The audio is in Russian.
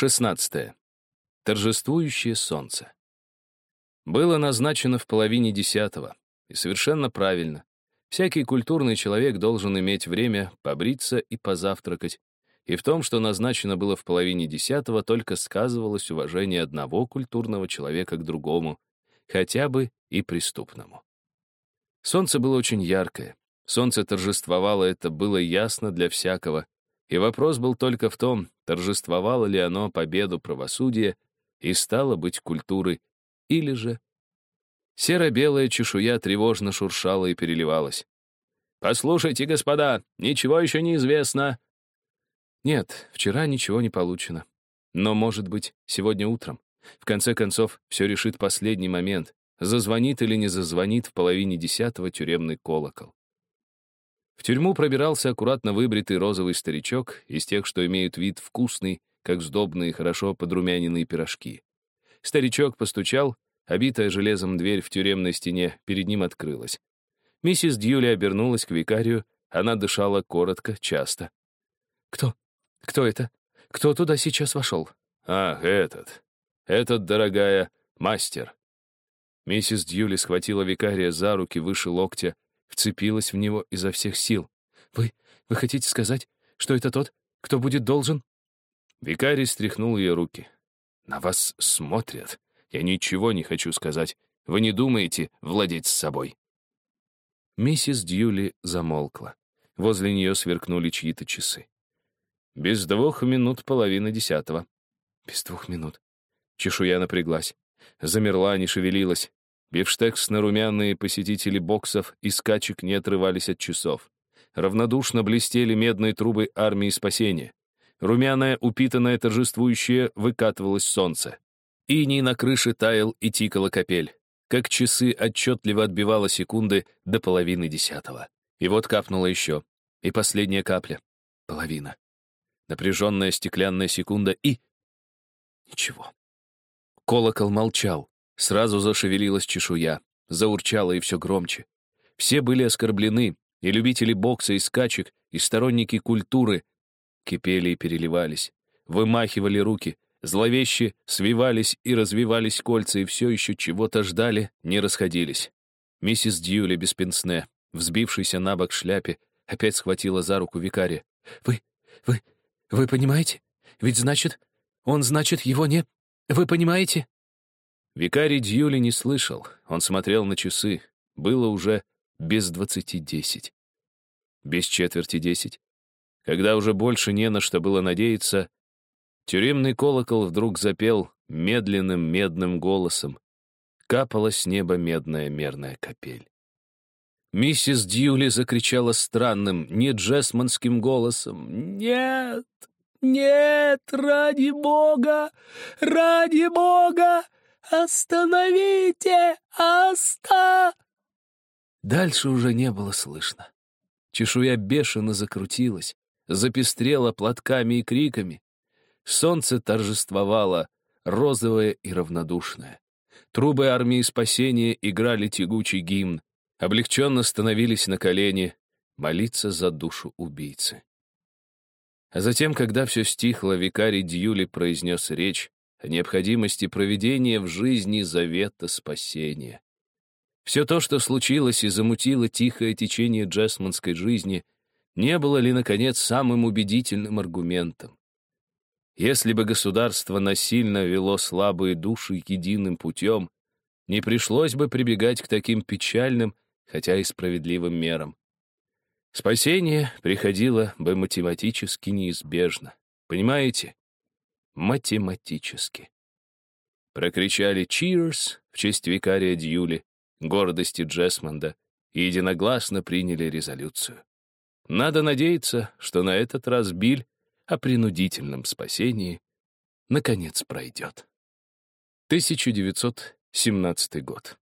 16. Торжествующее солнце. Было назначено в половине десятого, и совершенно правильно. Всякий культурный человек должен иметь время побриться и позавтракать, и в том, что назначено было в половине десятого, только сказывалось уважение одного культурного человека к другому, хотя бы и преступному. Солнце было очень яркое. Солнце торжествовало, это было ясно для всякого, и вопрос был только в том, торжествовало ли оно победу правосудия и стало быть культуры, или же... Серо-белая чешуя тревожно шуршала и переливалась. «Послушайте, господа, ничего еще не известно». Нет, вчера ничего не получено. Но, может быть, сегодня утром. В конце концов, все решит последний момент. Зазвонит или не зазвонит в половине десятого тюремный колокол. В тюрьму пробирался аккуратно выбритый розовый старичок из тех, что имеют вид вкусный, как сдобные, хорошо подрумяненные пирожки. Старичок постучал, обитая железом дверь в тюремной стене перед ним открылась. Миссис Дьюли обернулась к викарию, она дышала коротко, часто. «Кто? Кто это? Кто туда сейчас вошел?» «Ах, этот. Этот, дорогая, мастер». Миссис Дьюли схватила викария за руки выше локтя вцепилась в него изо всех сил. «Вы... вы хотите сказать, что это тот, кто будет должен?» Викарий стряхнул ее руки. «На вас смотрят. Я ничего не хочу сказать. Вы не думаете владеть собой?» Миссис Дьюли замолкла. Возле нее сверкнули чьи-то часы. «Без двух минут половина десятого». «Без двух минут». Чешуя напряглась. Замерла, не шевелилась. Бифштекс-нарумяные посетители боксов и скачек не отрывались от часов. Равнодушно блестели медные трубы армии спасения. Румяное, упитанное, торжествующее выкатывалось солнце. Иней на крыше таял и тикала капель. Как часы отчетливо отбивала секунды до половины десятого. И вот капнула еще. И последняя капля. Половина. Напряженная стеклянная секунда и... Ничего. Колокол молчал. Сразу зашевелилась чешуя, заурчала и все громче. Все были оскорблены, и любители бокса и скачек, и сторонники культуры кипели и переливались, вымахивали руки, зловеще свивались и развивались кольца, и все еще чего-то ждали, не расходились. Миссис Дьюли без пенсне, на бок шляпе, опять схватила за руку викария. «Вы, вы, вы понимаете? Ведь значит, он, значит, его не... Вы понимаете?» Викарий Дьюли не слышал, он смотрел на часы. Было уже без двадцати десять. Без четверти десять. Когда уже больше не на что было надеяться, тюремный колокол вдруг запел медленным медным голосом. Капала с неба медная мерная капель. Миссис Дьюли закричала странным, не джесманским голосом. «Нет! Нет! Ради Бога! Ради Бога! «Остановите! Оста!» Дальше уже не было слышно. Чешуя бешено закрутилась, запестрела платками и криками. Солнце торжествовало, розовое и равнодушное. Трубы армии спасения играли тягучий гимн, облегченно становились на колени, молиться за душу убийцы. А затем, когда все стихло, викарий Дьюли произнес речь, необходимости проведения в жизни завета спасения. Все то, что случилось и замутило тихое течение джесманской жизни, не было ли, наконец, самым убедительным аргументом? Если бы государство насильно вело слабые души единым путем, не пришлось бы прибегать к таким печальным, хотя и справедливым мерам. Спасение приходило бы математически неизбежно. Понимаете? Математически. Прокричали «Cheers» в честь викария Дьюли, гордости Джесмонда, и единогласно приняли резолюцию. Надо надеяться, что на этот раз Биль о принудительном спасении наконец пройдет. 1917 год.